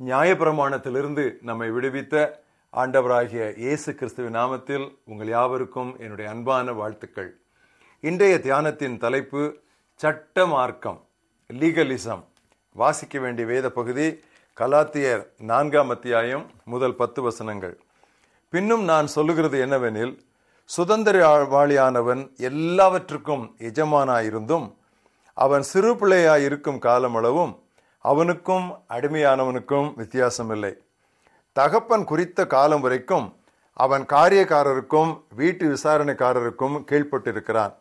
நியாயப்பிரமாணத்திலிருந்து நம்மை விடுவித்த ஆண்டவராகிய இயேசு கிறிஸ்துவின் நாமத்தில் உங்கள் யாவருக்கும் என்னுடைய அன்பான வாழ்த்துக்கள். இன்றைய தியானத்தின் தலைப்பு சட்ட மார்க்கம் லீகலிசம் வாசிக்க வேண்டிய வேத பகுதி கலாத்தியர் நான்காம் அத்தியாயம் முதல் பத்து வசனங்கள். பின்னும் நான் சொல்லுகிறது என்னவெனில் சுதந்திரவாளியானவன் எல்லாவற்றுக்கும் எஜமானாயிருந்தும் அவன் சிறு பிள்ளையாயிருக்கும் காலமளவும் அவனுக்கும் அடிமையானவனுக்கும் வித்தியாசமில்லை. தகப்பன் குறித்த காலம் வரைக்கும் அவன் காரியக்காரருக்கும் வீட்டு விசாரணைக்காரருக்கும் கீழ்ப்பட்டிருக்கிறான்.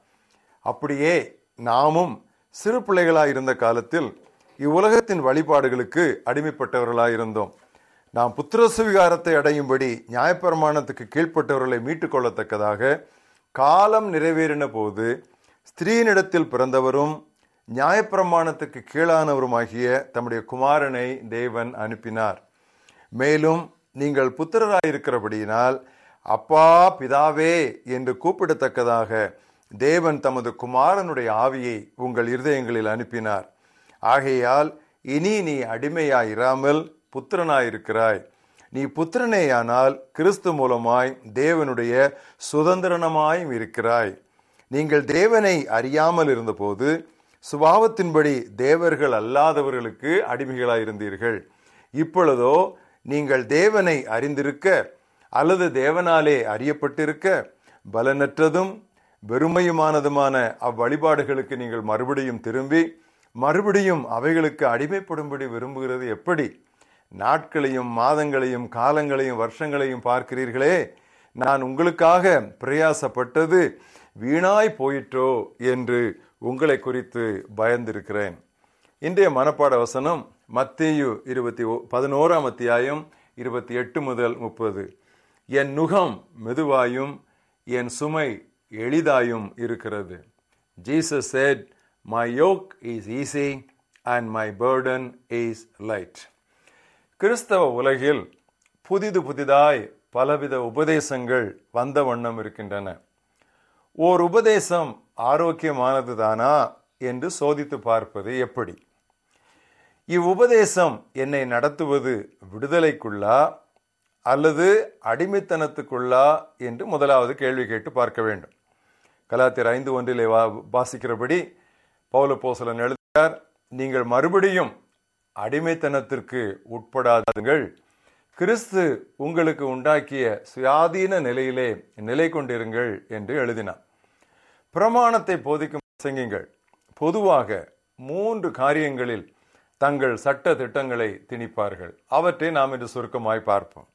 அப்படியே நாமும் சிறு பிள்ளைகளாக இருந்த காலத்தில் இவ்வுலகத்தின் வழிபாடுகளுக்கு அடிமைப்பட்டவர்களாயிருந்தோம். நாம் புத்திர சுவிகாரத்தை அடையும்படி நியாயப்பிரமாணத்துக்கு கீழ்ப்பட்டவர்களை மீட்டுக் கொள்ளத்தக்கதாக காலம் நிறைவேறின போது ஸ்திரீனிடத்தில் பிறந்தவரும் நியாயப்பிரமாணத்துக்கு கீழானவருமாகிய தம்முடைய குமாரனை தேவன் அனுப்பினார். மேலும் நீங்கள் புத்திரராயிருக்கிறபடியினால் அப்பா பிதாவே என்று கூப்பிடத்தக்கதாக தேவன் தமது குமாரனுடைய ஆவியை உங்கள் இருதயங்களில் அனுப்பினார். ஆகையால் இனி நீ அடிமையாயிராமல் புத்திரனாயிருக்கிறாய். நீ புத்திரனேயானால் கிறிஸ்து மூலமாய் தேவனுடைய சுதந்திரனமாயும் இருக்கிறாய். நீங்கள் தேவனை அறியாமல் இருந்தபோது சுபாவத்தின்படி தேவர்கள் அல்லாதவர்களுக்கு அடிமைகளாயிருந்தீர்கள் இப்பொழுதோ நீங்கள் தேவனை அறிந்திருக்க அல்லது தேவனாலே அறியப்பட்டிருக்க பலனற்றதும் வெறுமையுமானதுமான அவ்வழிபாடுகளுக்கு நீங்கள் மறுபடியும் திரும்பி மறுபடியும் அவைகளுக்கு அடிமைப்படும்படி விரும்புகிறது எப்படி? நாட்களையும் மாதங்களையும் காலங்களையும் வருஷங்களையும் பார்க்கிறீர்களே நான் உங்களுக்காக பிரயாசப்பட்டது வீணாய் போயிற்றோ என்று உங்களை குறித்து பயந்திருக்கிறேன். இன்றைய மனப்பாட வசனம் மத்தேயு இருபத்தி பதினோராம் அத்தியாயம் இருபத்தி எட்டு முதல் முப்பது. என் நுகம் மெதுவாயும் என் சுமை எளிதாயும் இருக்கிறது. Jesus said my yoke is easy and my burden is light கிறிஸ்தவ உலகில் புதிது புதிதாய் பலவித உபதேசங்கள் வந்த வண்ணம் இருக்கின்றன. ஓர் உபதேசம் ஆரோக்கியமானது தானா என்று சோதித்து பார்ப்பது எப்படி? இவ்வுபதேசம் என்னை நடத்துவது விடுதலைக்குள்ளா அல்லது அடிமைத்தனத்துக்குள்ளா என்று முதலாவது கேள்வி கேட்டு பார்க்க வேண்டும். கலாத்தியர் ஐந்து ஒன்றிலே வாசிக்கிறபடி பௌல போசலன் எழுதுகிறார் நீங்கள் மறுபடியும் அடிமைத்தனத்திற்கு உட்படாதுங்கள் கிறிஸ்து உங்களுக்கு உண்டாக்கிய சுயாதீன நிலையிலே நிலை கொண்டிருங்கள் என்று எழுதினார். பிரமாணத்தை போதிக்கும் பிரசங்கிகள் பொதுவாக மூன்று காரியங்களில் தங்கள் சட்ட திட்டங்களை திணிப்பார்கள். அவற்றை நாம் இன்று சுருக்கமாய் பார்ப்போம்.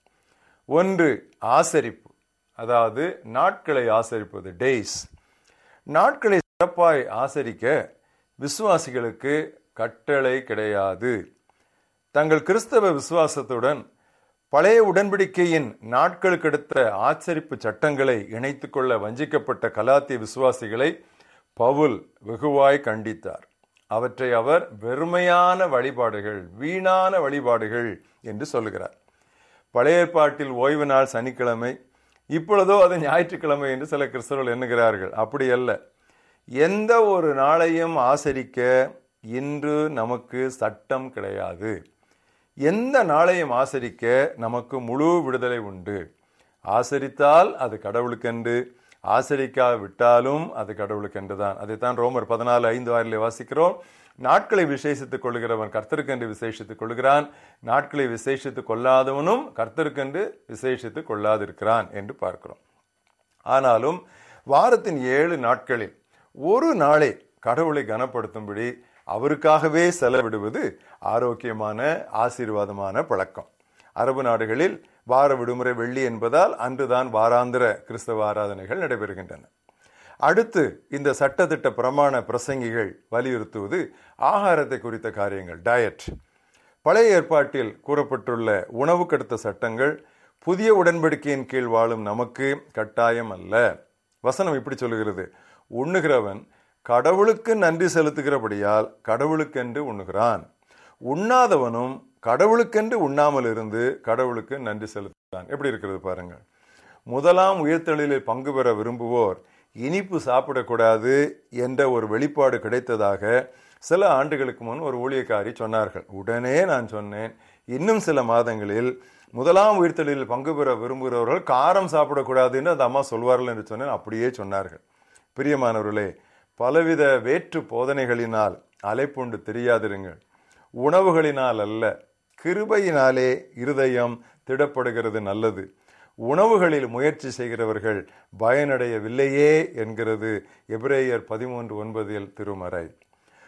ஒன்று ஆசரிப்பு. அதாவது நாட்களை ஆசரிப்பது டேஸ் நாட்களை சிறப்பாய் ஆசரிக்க விசுவாசிகளுக்கு கட்டளை கிடையாது. தங்கள் கிறிஸ்தவ விசுவாசத்துடன் பழைய உடன்படிக்கையின் நாட்களுக்கு அடுத்த ஆச்சரிப்பு சட்டங்களை இணைத்து கொள்ள வஞ்சிக்கப்பட்ட கலாத்திய விசுவாசிகளை பவுல் வெகுவாய் கண்டித்தார். அவற்றை அவர் வெறுமையான வழிபாடுகள் வீணான வழிபாடுகள் என்று சொல்லுகிறார். பழைய ஏற்பாட்டில் ஓய்வு நாள் சனிக்கிழமை இப்பொழுதோ அது ஞாயிற்றுக்கிழமை என்று சில கிறிஸ்தவர்கள் எண்ணுகிறார்கள். அப்படி அல்ல. எந்த ஒரு நாளையும் ஆசரிக்க இன்று நமக்கு சட்டம் கிடையாது. எந்த நாளையும் ஆசரிக்க நமக்கு முழு விடுதலை உண்டு. ஆசரித்தால் அது கடவுளுக்கென்று ஆசரிக்காவிட்டாலும் அது கடவுளுக்கென்று தான். அதைத்தான் ரோமர் பதினாலு ஐந்து ஆறிலே வாசிக்கிறோம். நாட்களை விசேஷித்துக் கொள்கிறவன் கர்த்தருக்கென்று விசேஷித்துக் கொள்கிறான். நாட்களை விசேஷித்துக் கொள்ளாதவனும் கர்த்தருக்கென்று விசேஷித்துக் கொள்ளாதிருக்கிறான் என்று பார்க்கிறோம். ஆனாலும் வாரத்தின் ஏழு நாட்களில் ஒரு நாளை கடவுளை கனப்படுத்தும்படி அவருக்காகவே செலவிடுவது ஆரோக்கியமான ஆசீர்வாதமான பழக்கம். அரபு நாடுகளில் வார விடுமுறை வெள்ளி என்பதால் அன்றுதான் வாராந்திர கிறிஸ்தவ ஆராதனைகள் நடைபெறுகின்றன. அடுத்து இந்த சட்டத்திட்ட பிரமாண பிரசங்கிகள் வலியுறுத்துவது ஆகாரத்தை குறித்த காரியங்கள் டயட் பழைய ஏற்பாட்டில் கூறப்பட்டுள்ள உணவு கடுத்த சட்டங்கள் புதிய உடன்படிக்கையின் கீழ் வாழும் நமக்கு கட்டாயம் அல்ல. வசனம் இப்படி சொல்லுகிறது. உண்ணுகிறவன் கடவுளுக்கு நன்றி செலுத்துகிறபடியால் கடவுளுக்கென்று உண்ணுகிறான். உண்ணாதவனும் கடவுளுக்கென்று உண்ணாமல் இருந்து கடவுளுக்கு நன்றி செலுத்துகிறான். எப்படி இருக்கிறது பாருங்கள். முதலாம் உயிர்த்தெழிலில் பங்கு பெற விரும்புவோர் இனிப்பு சாப்பிடக்கூடாது என்ற ஒரு வெளிப்பாடு கிடைத்ததாக சில ஆண்டுகளுக்கு முன் ஒரு ஊழியக்காரி சொன்னார்கள். உடனே நான் சொன்னேன் இன்னும் சில மாதங்களில் முதலாம் உயிர்த்தலில் பங்கு பெற விரும்புகிறவர்கள் காரம் சாப்பிடக்கூடாதுன்னு அந்த அம்மா சொல்வார்கள் என்று சொன்னேன். அப்படியே சொன்னார்கள். பிரியமானவர்களே பலவித வேற்று போதனைகளினால் அலைப்புண்டு தெரியாதிருங்கள். உணவுகளினால் அல்ல கிருபையினாலே இருதயம் திடப்படுகிறது நல்லது. உணவுகளில் முயற்சி செய்கிறவர்கள் பயனடையவில்லையே என்கிறது எபிரேயர் பதிமூன்று ஒன்பதில் திருமறை.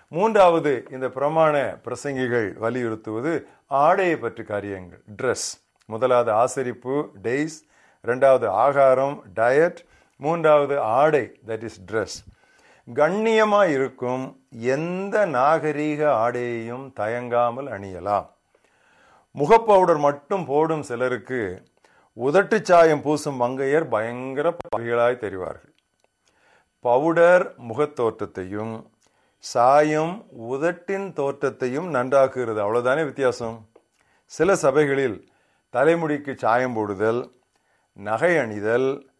மூன்றாவது இந்த பிரமாண பிரசங்கிகள் வலியுறுத்துவது ஆடையை பற்றி காரியங்கள். ட்ரெஸ் முதலாவது ஆசரிப்பு டெய்ஸ் ரெண்டாவது ஆகாரம் டயட் மூன்றாவது ஆடை தட் இஸ் ட்ரெஸ் கண்ணியமாக இருக்கும் எந்த நாகரீக ஆடையையும் தயங்காமல் அணியலாம். முகப்பவுடர் மட்டும் போடும் சிலருக்கு உதட்டு சாயம் பூசும் மங்கையர் பயங்கர பகைகளாய் தெரிவார்கள். பவுடர் முகத்தோற்றத்தையும் சாயம் உதட்டின் தோற்றத்தையும் நன்றாக்குகிறது. அவ்வளவுதானே வித்தியாசம்? சில சபைகளில் தலைமுடிக்கு சாயம் போடுதல் நகை அணிதல்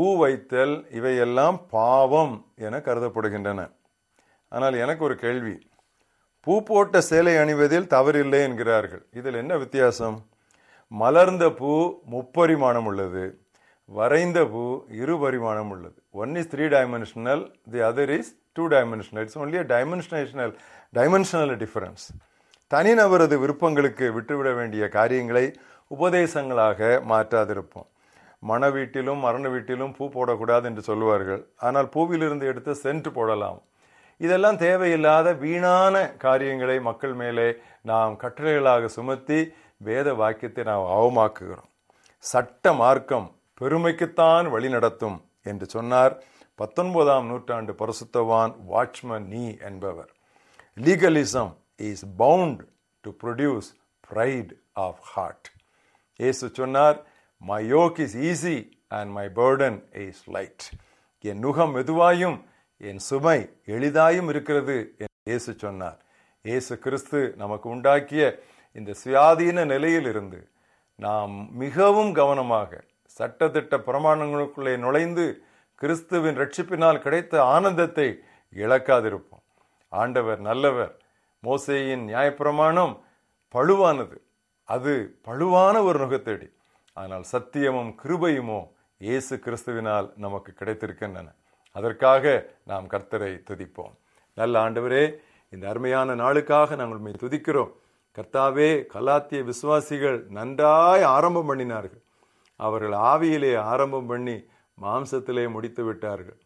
பூ வைத்தல் இவையெல்லாம் பாவம் என கருதப்படுகின்றன. ஆனால் எனக்கு ஒரு கேள்வி. பூ போட்ட சேலை அணிவதில் தவறில்லை என்கிறார்கள். இதில் என்ன வித்தியாசம்? மலர்ந்த பூ முப்பரிமாணம் உள்ளது. வரைந்த பூ இரு பரிமாணம் உள்ளது. One is three dimensional the other is two dimensional it's only dimensional dimensional difference தனிநபரது விருப்பங்களுக்கு விட்டுவிட வேண்டிய காரியங்களை உபதேசங்களாக மாற்றாதிருப்போம். மண வீட்டிலும் மரண வீட்டிலும் பூ போடக்கூடாது என்று சொல்வார்கள் ஆனால் பூவிலிருந்து எடுத்து சென்ட் போடலாம். இதெல்லாம் தேவையில்லாத வீணான காரியங்களை மக்கள் மேலே நாம் கட்டளைகளாக சுமத்தி வேத வாக்கியத்தை நாம் அவமாக்குகிறோம். சட்ட மார்க்கம் பெருமைக்குத்தான் வழி நடத்தும் என்று சொன்னார் பத்தொன்பதாம் நூற்றாண்டு பரிசுத்தவான் வாட்ச்மன் நீ என்பவர். Legalism is bound to produce pride of heart இயேசு சொன்னார் my yoke is easy and my burden is light என் நுகம் மெதுவாயும் என் சுமை எளிதாயும் இருக்கிறது என்று இயேசு சொன்னார். இயேசு கிறிஸ்து நமக்கு உண்டாக்கிய இந்த சுயாதீன நிலையில் இருந்து நாம் மிகவும் கவனமாக சட்டத்திட்ட பிரமாணங்களுக்குள்ளே நுழைந்து கிறிஸ்துவின் ரட்சிப்பினால் கிடைத்த ஆனந்தத்தை இழக்காதிருப்போம். ஆண்டவர் நல்லவர். மோசேயின் நியாயப்பிரமாணம் பழுவானது. அது பழுவான ஒரு நுகத்தடி. ஆனால் சத்தியமும் கிருபையுமோ இயேசு கிறிஸ்துவினால் நமக்கு கிடைத்திருக்கின்றன. அதற்காக நாம் கர்த்தரை துதிப்போம். நல்ல ஆண்டவரே இந்த அருமையான நாளுக்காக நாங்கள் உண்மை துதிக்கிறோம். கர்த்தாவே கலாத்திய விசுவாசிகள் நன்றாய் ஆரம்பம் பண்ணினார்கள். அவர்கள் ஆவியிலே ஆரம்பம் பண்ணி மாம்சத்திலே முடித்து விட்டார்கள்.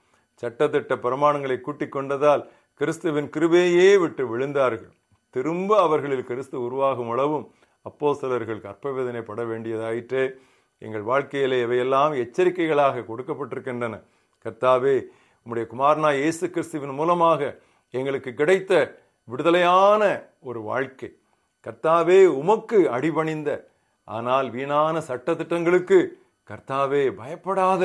சட்டத்திட்ட பிரமாணங்களை கூட்டிக் கொண்டதால் கிறிஸ்துவின் கிருபையே விட்டு விழுந்தார்கள். திரும்ப அவர்களில் கிறிஸ்து உருவாகும் அளவும் அப்போ சிலர்கள் கற்பவேதனை பட வேண்டியதாயிற்று. எங்கள் வாழ்க்கையிலே இவையெல்லாம் எச்சரிக்கைகளாக கொடுக்கப்பட்டிருக்கின்றன. கர்த்தாவே உம்முடைய குமாரனா இயேசு கிறிஸ்துவின் மூலமாக எங்களுக்கு கிடைத்த விடுதலையான ஒரு வாழ்க்கை. கர்த்தாவே உமக்கு அடிபணிந்த ஆனால் வீணான சட்டத்திட்டங்களுக்கு கர்த்தாவே பயப்படாத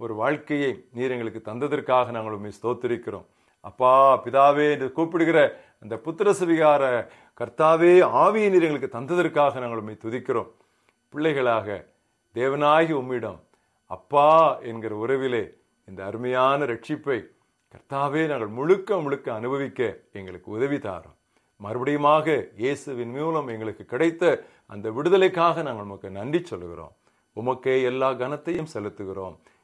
ஒரு வாழ்க்கையை நீர் எங்களுக்கு தந்ததற்காக நாங்கள் உண்மை ஸ்தோத்திருக்கிறோம். அப்பா பிதாவே என்று கூப்பிடுகிற அந்த புத்திரசுவிகார கர்த்தாவே ஆவியை நீர் எங்களுக்கு தந்ததற்காக நாங்கள் உண்மை துதிக்கிறோம். பிள்ளைகளாக தேவனாகி உம்மிடம் அப்பா என்கிற உறவிலே இந்த அருமையான ரட்சிப்பை கர்த்தாவே நாங்கள் முழுக்க முழுக்க அனுபவிக்க எங்களுக்கு உதவி தாரோம். மறுபடியுமாக இயேசுவின் மூலம் எங்களுக்கு கிடைத்த அந்த விடுதலைக்காக நாங்கள் உமக்கு நன்றி சொல்லுகிறோம். உமக்கே எல்லா கனத்தையும் செலுத்துகிறோம்.